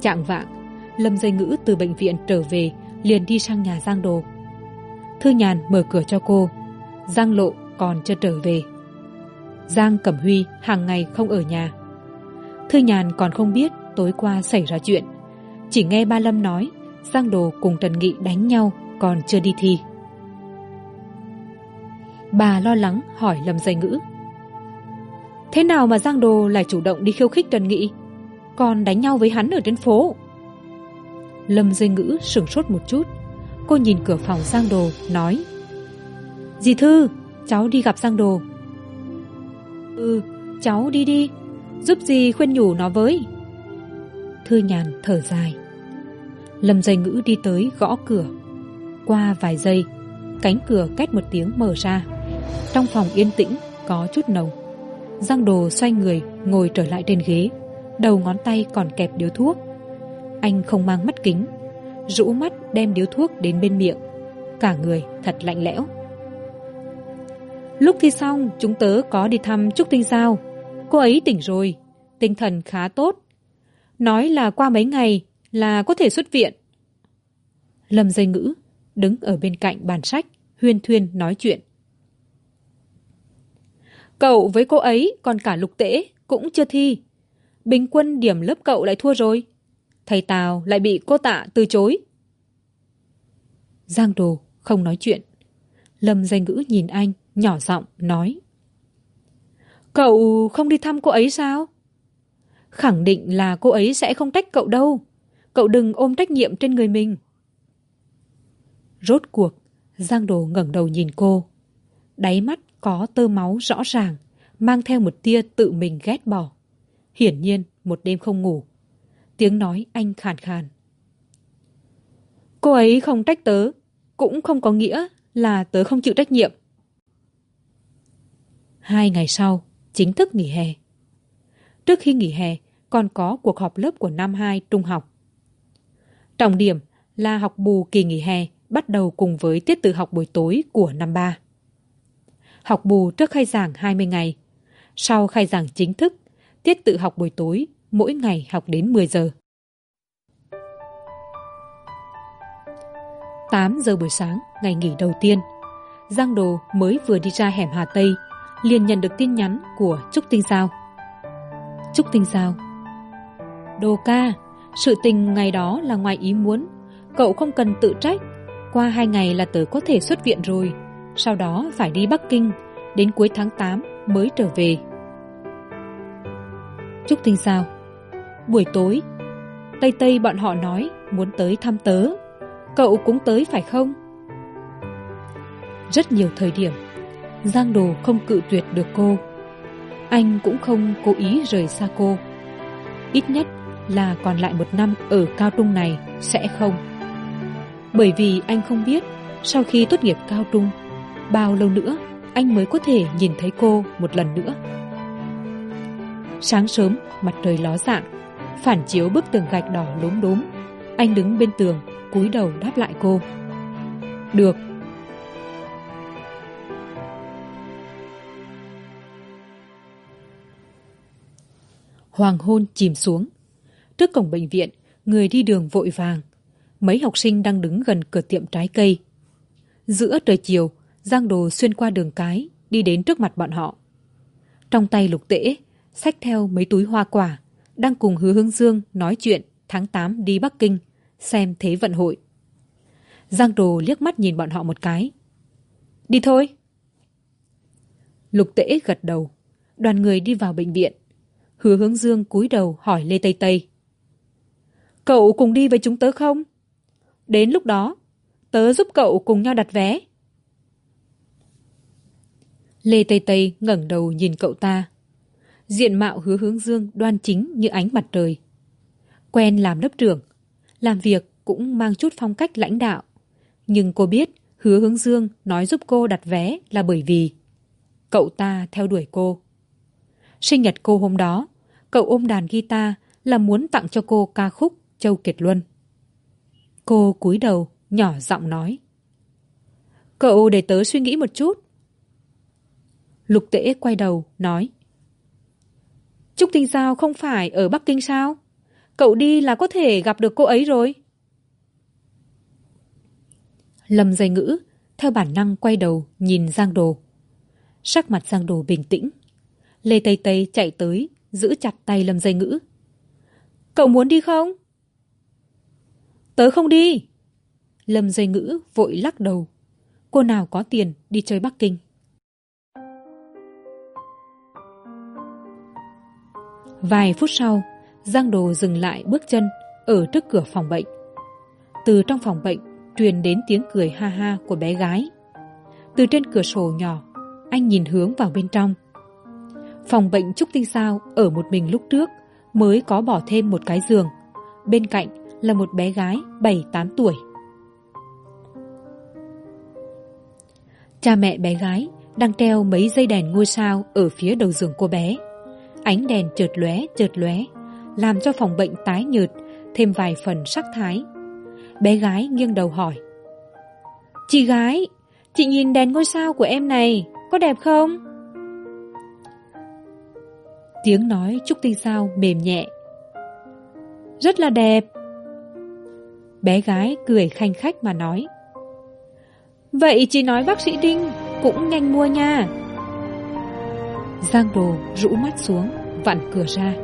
Trạng vạng, lâm dây ngữ từ bệnh viện trở về, liền đi sang nhà giang đồ. Thư nhàn mở cửa cho cô. Giang lộ còn chưa trở về. Giang, cẩm huy hàng ngày không ở nhà. Thư nhàn còn không biết tối qua xảy ra chuyện. Chỉ nghe ba lâm nói giang đồ cùng trần nghị đánh nhau, còn chưa đi thi. Bà lo lắng hỏi lâm dây ngữ, thế nào mà giang đồ lại chủ động đi khiêu khích trần nghị? Còn đánh nhau với hắn ở trên phố. Lâm dây ngữ sửng sốt một chút, cô nhìn cửa phòng giang đồ, nói, dì thư, cháu đi gặp giang đồ. Ừ cháu đi đi, giúp dì khuyên nhủ nó với. Thư nhàn thở dài lâm dây ngữ đi tới gõ cửa. Qua vài giây, cánh cửa két một tiếng mở ra. Trong phòng yên tĩnh, có chút nồng. Giang đồ xoay người, ngồi trở lại trên ghế. Đầu ngón tay còn kẹp điếu thuốc. Anh không mang mắt kính. Rũ mắt đem điếu thuốc đến bên miệng. Cả người thật lạnh lẽo. Lúc thi xong, chúng tớ có đi thăm trúc tinh giao. Cô ấy tỉnh rồi, tinh thần khá tốt. Nói là qua mấy ngày là có thể xuất viện. Lâm dây ngữ đứng ở bên cạnh bàn sách, huyên thuyên nói chuyện. Cậu với cô ấy còn cả lục tễ cũng chưa thi. Bình quân điểm lớp cậu lại thua rồi. Thầy tào lại bị cô tạ từ chối. Giang đồ không nói chuyện. Lâm danh ngữ nhìn anh, nhỏ giọng nói. Cậu không đi thăm cô ấy sao? Khẳng định là cô ấy sẽ không tách cậu đâu cậu đừng ôm trách nhiệm trên người mình. Rốt cuộc, giang đồ ngẩng đầu nhìn cô. Đáy mắt có tơ máu rõ ràng, mang theo một tia tự mình ghét bỏ. Hiển nhiên, một đêm không ngủ. Tiếng nói anh khàn khàn. Cô ấy không trách tớ, cũng không có nghĩa là tớ không chịu trách nhiệm. Hai ngày sau, chính thức nghỉ hè. Trước khi nghỉ hè, còn có cuộc họp lớp của năm hai trung học trọng điểm là học bù kỳ nghỉ hè bắt đầu cùng với tiết tự học buổi tối của năm ba học bù trước khai giảng hai mươi ngày sau khai giảng chính thức tiết tự học buổi tối mỗi ngày học đến 10 giờ. 8 giờ buổi sáng, ngày nghỉ đầu tiên, Giang Đồ mới vừa đi ra hẻm Hà Tây, liền nhận được tin nhắn của Trúc Tinh Giao. Trúc Tinh Giao Đồ ca, sự tình ngày đó là ngoài ý muốn, cậu không cần tự trách. Qua hai ngày là tớ có thể xuất viện rồi, sau đó phải đi Bắc Kinh, đến cuối tháng tám mới trở về. Trúc Tinh sao. buổi tối tây tây bọn họ nói muốn tới thăm tớ. Cậu cũng tới phải không? Rất nhiều thời điểm giang đồ không cự tuyệt được cô. Anh cũng không cố ý rời xa cô. Ít nhất là còn lại một năm ở cao trung này, sẽ không? Bởi vì anh không biết, sau khi tốt nghiệp cao trung, bao lâu nữa anh mới có thể nhìn thấy cô một lần nữa. Sáng sớm, mặt trời ló dạng, phản chiếu bức tường gạch đỏ lốm đốm, anh đứng bên tường, cúi đầu đáp lại cô. Được. Hoàng hôn chìm xuống trước cổng bệnh viện, người đi đường vội vàng. Mấy học sinh đang đứng gần cửa tiệm trái cây. Giữa trời chiều, giang đồ xuyên qua đường cái, đi đến trước mặt bọn họ. Trong tay lục tễ, xách theo mấy túi hoa quả, đang cùng hứa hướng dương nói chuyện tháng tám đi bắc kinh, xem thế vận hội. Giang đồ liếc mắt nhìn bọn họ một cái. Đi thôi. Lục tễ gật đầu. Đoàn người đi vào bệnh viện. Hứa hướng dương cúi đầu hỏi lê tây tây cậu cùng đi với chúng tớ không? Đến lúc đó, tớ giúp cậu cùng nhau đặt vé. Lê tây tây ngẩng đầu nhìn cậu ta. Diện mạo hứa hướng dương đoan chính như ánh mặt trời. Quen làm lớp trưởng, làm việc cũng mang chút phong cách lãnh đạo. Nhưng cô biết hứa hướng dương nói giúp cô đặt vé là bởi vì cậu ta theo đuổi cô. Sinh nhật cô hôm đó, cậu ôm đàn guitar là muốn tặng cho cô ca khúc châu kiệt luân cô cúi đầu nhỏ giọng nói cậu để tớ suy nghĩ một chút lục tễ quay đầu nói Trúc Tinh Giao không phải ở Bắc Kinh sao? Cậu đi là có thể gặp được cô ấy rồi. Lâm dây ngữ, theo bản năng quay đầu nhìn Giang Đồ. Sắc mặt Giang Đồ bình tĩnh. Lê Tây Tây chạy tới, giữ chặt tay Lâm dây ngữ. Cậu muốn đi không? Tớ không đi. Lâm dây ngữ vội lắc đầu. Cô nào có tiền đi chơi Bắc Kinh. vài phút sau, giang đồ dừng lại bước chân ở trước cửa phòng bệnh từ trong phòng bệnh truyền đến tiếng cười ha ha của bé gái từ trên cửa sổ nhỏ, anh nhìn hướng vào bên trong phòng bệnh trúc tinh sao ở một mình lúc trước mới có bỏ thêm một cái giường bên cạnh là một bé gái bảy, tám tuổi. Cha mẹ bé gái đang treo mấy dây đèn ngôi sao ở phía đầu giường cô bé. Ánh đèn chợt lóe chợt lóe, làm cho phòng bệnh tái nhợt, thêm vài phần sắc thái. Bé gái nghiêng đầu hỏi, chị gái, chị nhìn đèn ngôi sao của em này, có đẹp không? Tiếng nói trúc tinh sao mềm nhẹ. Rất là đẹp bé gái cười khanh khách mà nói. Vậy chị nói bác sĩ đinh cũng nhanh mua nha. Giang đồ rũ mắt xuống, vặn cửa ra.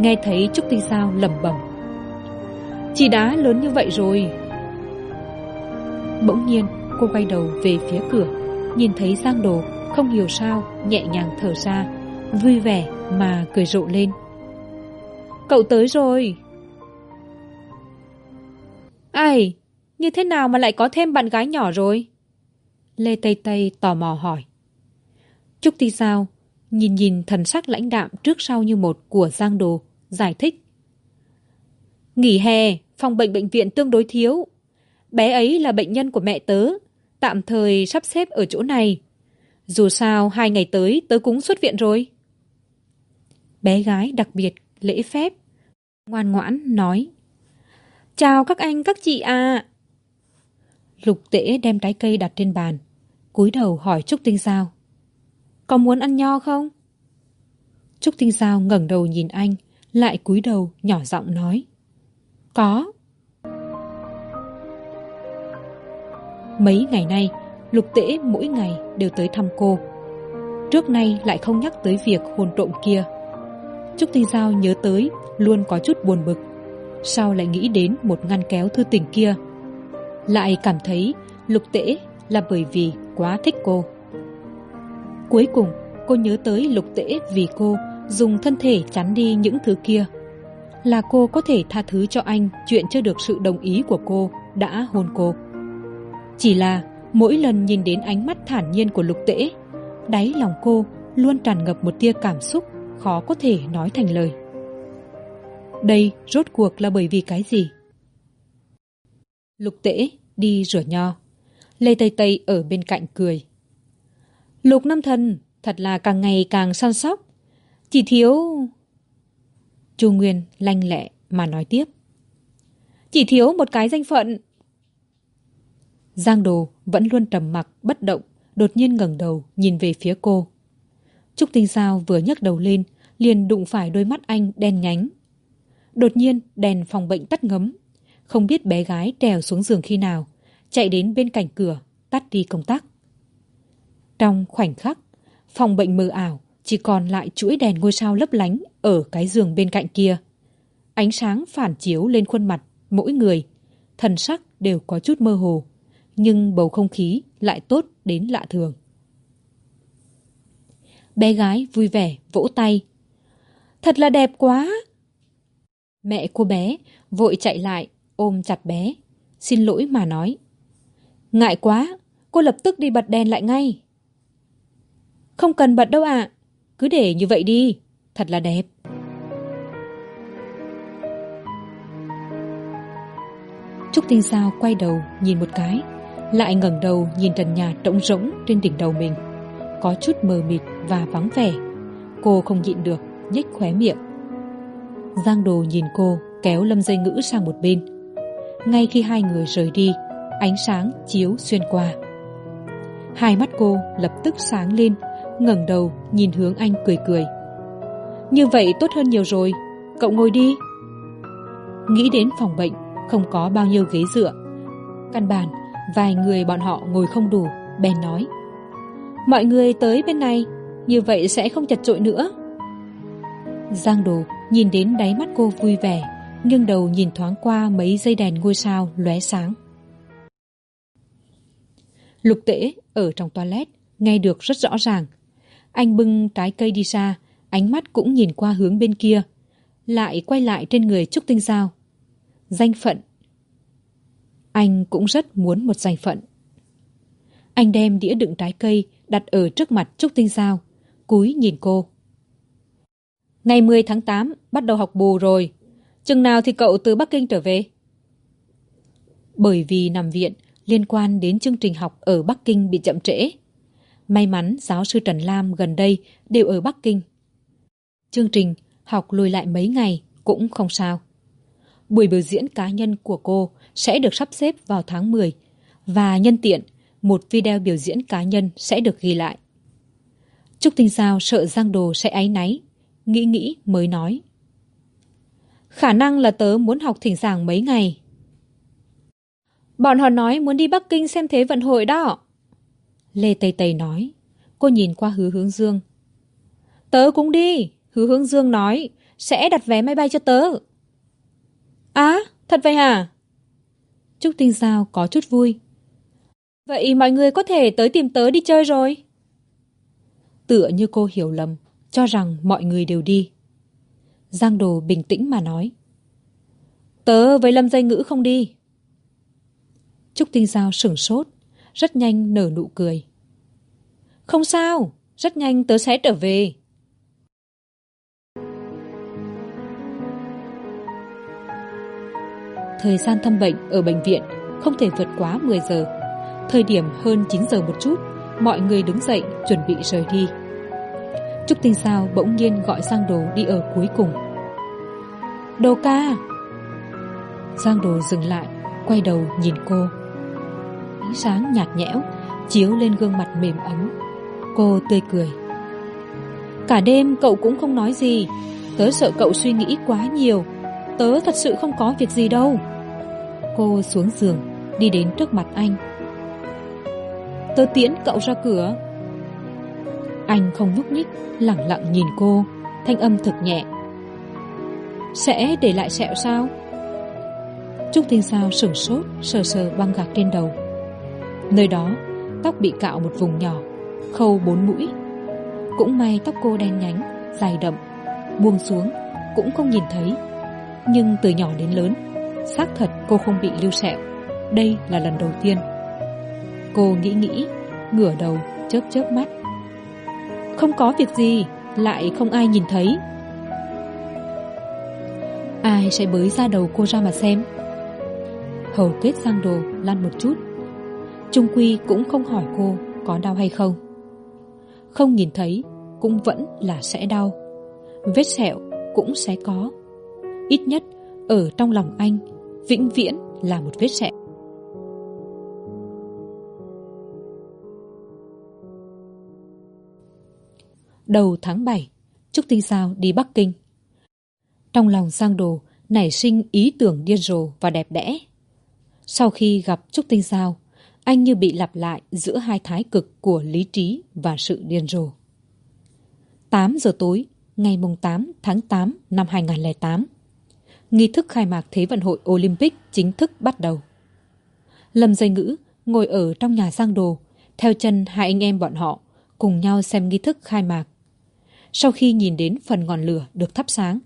Nghe thấy trúc tinh sao lẩm bẩm. Chị đã lớn như vậy rồi. Bỗng nhiên, cô quay đầu về phía cửa, nhìn thấy giang đồ không hiểu sao, nhẹ nhàng thở ra, vui vẻ mà cười rộ lên. Cậu tới rồi ai như thế nào mà lại có thêm bạn gái nhỏ rồi? Lê tây tây tò mò hỏi. Trúc ti sao? Nhìn nhìn thần sắc lãnh đạm trước sau như một của giang đồ, giải thích. Nghỉ hè, phòng bệnh bệnh viện tương đối thiếu. Bé ấy là bệnh nhân của mẹ tớ, tạm thời sắp xếp ở chỗ này. Dù sao, hai ngày tới tớ cũng xuất viện rồi. Bé gái đặc biệt lễ phép, ngoan ngoãn nói chào các anh, các chị à lục tễ đem trái cây đặt trên bàn, cúi đầu hỏi trúc tinh giao. Có muốn ăn nho không? Trúc tinh giao ngẩng đầu nhìn anh, lại cúi đầu nhỏ giọng nói. Có. Mấy ngày nay, lục tễ mỗi ngày đều tới thăm cô. Trước nay lại không nhắc tới việc hôn trộm kia. Trúc tinh giao nhớ tới luôn có chút buồn bực sao lại nghĩ đến một ngăn kéo thư tình kia? Lại cảm thấy lục tễ là bởi vì quá thích cô. Cuối cùng, cô nhớ tới lục tễ vì cô dùng thân thể chắn đi những thứ kia. Là cô có thể tha thứ cho anh, chuyện chưa được sự đồng ý của cô đã hôn cô. Chỉ là mỗi lần nhìn đến ánh mắt thản nhiên của lục tễ, đáy lòng cô luôn tràn ngập một tia cảm xúc khó có thể nói thành lời đây rốt cuộc là bởi vì cái gì? Lục tễ đi rửa nho. Lê tây tây ở bên cạnh cười. Lục năm thần, thật là càng ngày càng săn sóc. Chỉ thiếu chu nguyên lanh lẹ mà nói tiếp. Chỉ thiếu một cái danh phận. Giang đồ vẫn luôn trầm mặc, bất động, đột nhiên ngẩng đầu nhìn về phía cô. Trúc tinh sao vừa nhấc đầu lên, liền đụng phải đôi mắt anh đen nhánh đột nhiên đèn phòng bệnh tắt ngấm. Không biết bé gái trèo xuống giường khi nào, chạy đến bên cạnh cửa, tắt đi công tắc. Trong khoảnh khắc, phòng bệnh mờ ảo, chỉ còn lại chuỗi đèn ngôi sao lấp lánh ở cái giường bên cạnh kia. Ánh sáng phản chiếu lên khuôn mặt mỗi người, thần sắc đều có chút mơ hồ, nhưng bầu không khí lại tốt đến lạ thường. Bé gái vui vẻ vỗ tay. Thật là đẹp quá! Mẹ cô bé, vội chạy lại, ôm chặt bé. Xin lỗi mà nói. Ngại quá, cô lập tức đi bật đèn lại ngay. Không cần bật đâu ạ, cứ để như vậy đi, thật là đẹp. Trúc tinh sao quay đầu nhìn một cái, lại ngẩng đầu nhìn trần nhà trống rỗng trên đỉnh đầu mình. Có chút mờ mịt và vắng vẻ. Cô không nhịn được, nhếch khóe miệng giang đồ nhìn cô, kéo lâm dây ngữ sang một bên. Ngay khi hai người rời đi, ánh sáng chiếu xuyên qua. Hai mắt cô lập tức sáng lên, ngẩng đầu nhìn hướng anh cười cười. Như vậy tốt hơn nhiều rồi, cậu ngồi đi. Nghĩ đến phòng bệnh, không có bao nhiêu ghế dựa. Căn bản, vài người bọn họ ngồi không đủ, bèn nói. Mọi người tới bên này, như vậy sẽ không chật trội nữa. Giang đồ nhìn đến đáy mắt cô vui vẻ nghiêng đầu nhìn thoáng qua mấy dây đèn ngôi sao lóe sáng. Lục tễ ở trong toilet, nghe được rất rõ ràng. Anh bưng trái cây đi xa ánh mắt cũng nhìn qua hướng bên kia, lại quay lại trên người trúc tinh giao. Danh phận. Anh cũng rất muốn một danh phận. Anh đem đĩa đựng trái cây đặt ở trước mặt trúc tinh giao, cúi nhìn cô ngày 10 tháng tám bắt đầu học bù rồi. Chừng nào thì cậu từ bắc kinh trở về? Bởi vì nằm viện liên quan đến chương trình học ở bắc kinh bị chậm trễ. May mắn giáo sư trần lam gần đây đều ở bắc kinh. Chương trình học lùi lại mấy ngày cũng không sao. Buổi biểu diễn cá nhân của cô sẽ được sắp xếp vào tháng 10 và nhân tiện một video biểu diễn cá nhân sẽ được ghi lại. Trúc Tinh Giao sợ Giang Đồ sẽ áy náy, nghĩ nghĩ mới nói. Khả năng là tớ muốn học thỉnh giảng mấy ngày. Bọn họ nói muốn đi Bắc Kinh xem thế vận hội đó. Lê Tây Tây nói. Cô nhìn qua hứa hướng dương. Tớ cũng đi. Hứa hướng dương nói sẽ đặt vé máy bay cho tớ. Á, thật vậy hả? Trúc Tinh Giao có chút vui. Vậy mọi người có thể tới tìm tớ đi chơi rồi. Tựa như cô hiểu lầm, cho rằng mọi người đều đi. Giang Đồ bình tĩnh mà nói. Tớ với Lâm Dây Ngữ không đi. Trúc Tinh Giao sửng sốt, rất nhanh nở nụ cười. Không sao, rất nhanh tớ sẽ trở về. Thời gian thăm bệnh ở bệnh viện không thể vượt quá 10 giờ. Thời điểm hơn 9 giờ một chút, mọi người đứng dậy chuẩn bị rời đi. Trúc Tinh Sao bỗng nhiên gọi Giang Đồ đi ở cuối cùng. Đồ ca! Giang Đồ dừng lại, quay đầu nhìn cô. Ánh sáng nhạt nhẽo, chiếu lên gương mặt mềm ấm. Cô tươi cười. Cả đêm cậu cũng không nói gì. Tớ sợ cậu suy nghĩ quá nhiều. Tớ thật sự không có việc gì đâu. Cô xuống giường, đi đến trước mặt anh. Tớ tiễn cậu ra cửa. Anh không nhúc nhích, lặng lặng nhìn cô, thanh âm thực nhẹ. Sẽ để lại sẹo sao? Trúc Tinh Sao sửng sốt, sờ sờ băng gạc trên đầu. Nơi đó, tóc bị cạo một vùng nhỏ, khâu bốn mũi. Cũng may tóc cô đen nhánh, dài đậm, buông xuống, cũng không nhìn thấy. Nhưng từ nhỏ đến lớn, xác thật cô không bị lưu sẹo. Đây là lần đầu tiên. Cô nghĩ nghĩ, ngửa đầu, chớp chớp mắt. Không có việc gì, lại không ai nhìn thấy. Ai sẽ bới ra đầu cô ra mà xem? Hầu kết sang đồ lăn một chút. Trung Quy cũng không hỏi cô có đau hay không. Không nhìn thấy cũng vẫn là sẽ đau. Vết sẹo cũng sẽ có. Ít nhất ở trong lòng anh vĩnh viễn là một vết sẹo. Đầu tháng 7, Trúc Tinh Sao đi Bắc Kinh. Trong lòng Giang Đồ nảy sinh ý tưởng điên rồ và đẹp đẽ. Sau khi gặp Trúc Tinh Sao, anh như bị lặp lại giữa hai thái cực của lý trí và sự điên rồ. 8 giờ tối, ngày 8 tháng 8 năm 2008, nghi thức khai mạc Thế vận hội Olympic chính thức bắt đầu. Lâm Dây Ngữ ngồi ở trong nhà Giang Đồ, theo chân hai anh em bọn họ, cùng nhau xem nghi thức khai mạc. Sau khi nhìn đến phần ngọn lửa được thắp sáng,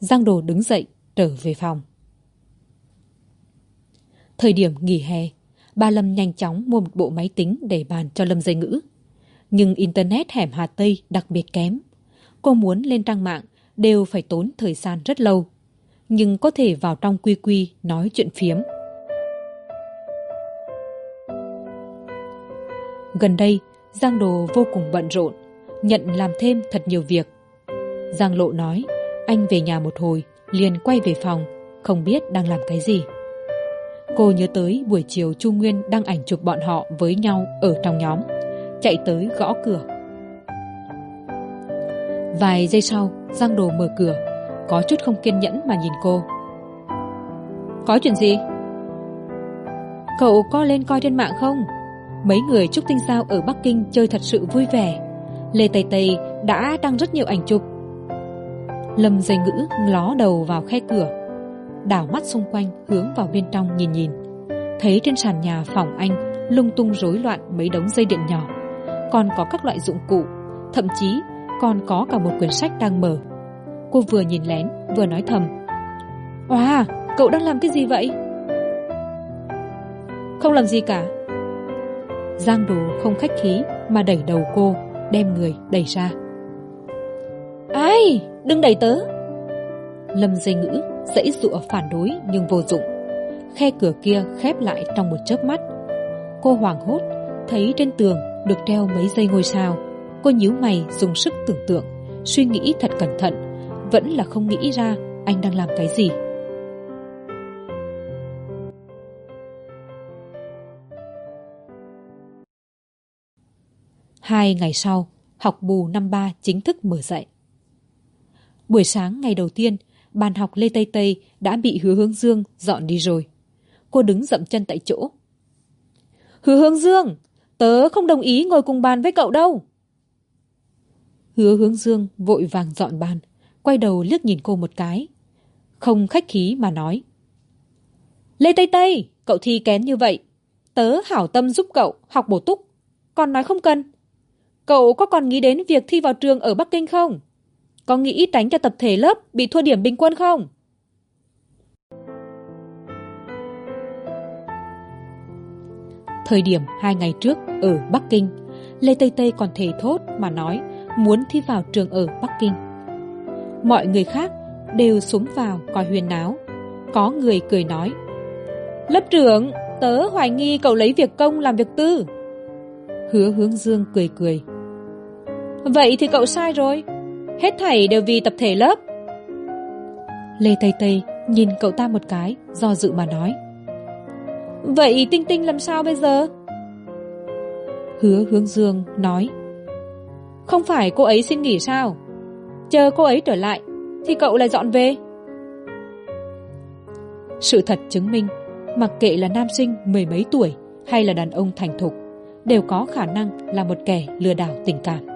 Giang Đồ đứng dậy, trở về phòng. Thời điểm nghỉ hè, ba Lâm nhanh chóng mua một bộ máy tính để bàn cho Lâm dây ngữ. Nhưng Internet hẻm Hà Tây đặc biệt kém. Cô muốn lên trang mạng đều phải tốn thời gian rất lâu. Nhưng có thể vào trong quy quy nói chuyện phiếm. Gần đây, Giang Đồ vô cùng bận rộn, nhận làm thêm thật nhiều việc. Giang Lộ nói, anh về nhà một hồi, liền quay về phòng, không biết đang làm cái gì. Cô nhớ tới buổi chiều Chu Nguyên đăng ảnh chụp bọn họ với nhau ở trong nhóm, chạy tới gõ cửa. Vài giây sau, Giang Đồ mở cửa, có chút không kiên nhẫn mà nhìn cô. Có chuyện gì? Cậu có lên coi trên mạng không? Mấy người Trúc Tinh Sao ở Bắc Kinh chơi thật sự vui vẻ. Lê Tây Tây đã đăng rất nhiều ảnh chụp. Lâm dây ngữ ló đầu vào khe cửa đảo mắt xung quanh hướng vào bên trong nhìn nhìn thấy trên sàn nhà phòng anh lung tung rối loạn mấy đống dây điện nhỏ còn có các loại dụng cụ thậm chí còn có cả một quyển sách đang mở cô vừa nhìn lén vừa nói thầm Wow, cậu đang làm cái gì vậy? Không làm gì cả Giang đồ không khách khí Mà đẩy đầu cô Đem người đẩy ra. Ai, đừng đẩy tớ. Lâm dây ngữ dãy dụa phản đối nhưng vô dụng. Khe cửa kia khép lại trong một chớp mắt. Cô hoảng hốt thấy trên tường được treo mấy dây ngôi sao. Cô nhíu mày dùng sức tưởng tượng suy nghĩ thật cẩn thận vẫn là không nghĩ ra anh đang làm cái gì. Hai ngày sau, học bù năm ba chính thức mở dạy. Buổi sáng ngày đầu tiên, bàn học lê tây tây đã bị hứa hướng dương dọn đi rồi. Cô đứng dậm chân tại chỗ. Hứa hướng dương, tớ không đồng ý ngồi cùng bàn với cậu đâu. Hứa hướng dương vội vàng dọn bàn, quay đầu liếc nhìn cô một cái. Không khách khí mà nói, lê tây tây, cậu thi kén như vậy. Tớ hảo tâm giúp cậu học bổ túc. Còn nói không cần cậu có còn nghĩ đến việc thi vào trường ở bắc kinh không? Có nghĩ tránh cho tập thể lớp bị thua điểm bình quân không? Thời điểm hai ngày trước ở bắc kinh, lê tây tây còn thể thốt mà nói muốn thi vào trường ở bắc kinh. Mọi người khác đều xuống vào coi huyền náo. Có người cười nói, lớp trưởng, tớ hoài nghi cậu lấy việc công làm việc tư. Hứa hướng dương cười cười vậy thì cậu sai rồi. Hết thảy đều vì tập thể lớp. Lê tây tây nhìn cậu ta một cái, do dự mà nói. Vậy tinh tinh làm sao bây giờ? Hứa hướng dương nói. Không phải cô ấy xin nghỉ sao? Chờ cô ấy trở lại, thì cậu lại dọn về. Sự thật chứng minh, mặc kệ là nam sinh mười mấy tuổi hay là đàn ông thành thục, đều có khả năng là một kẻ lừa đảo tình cảm.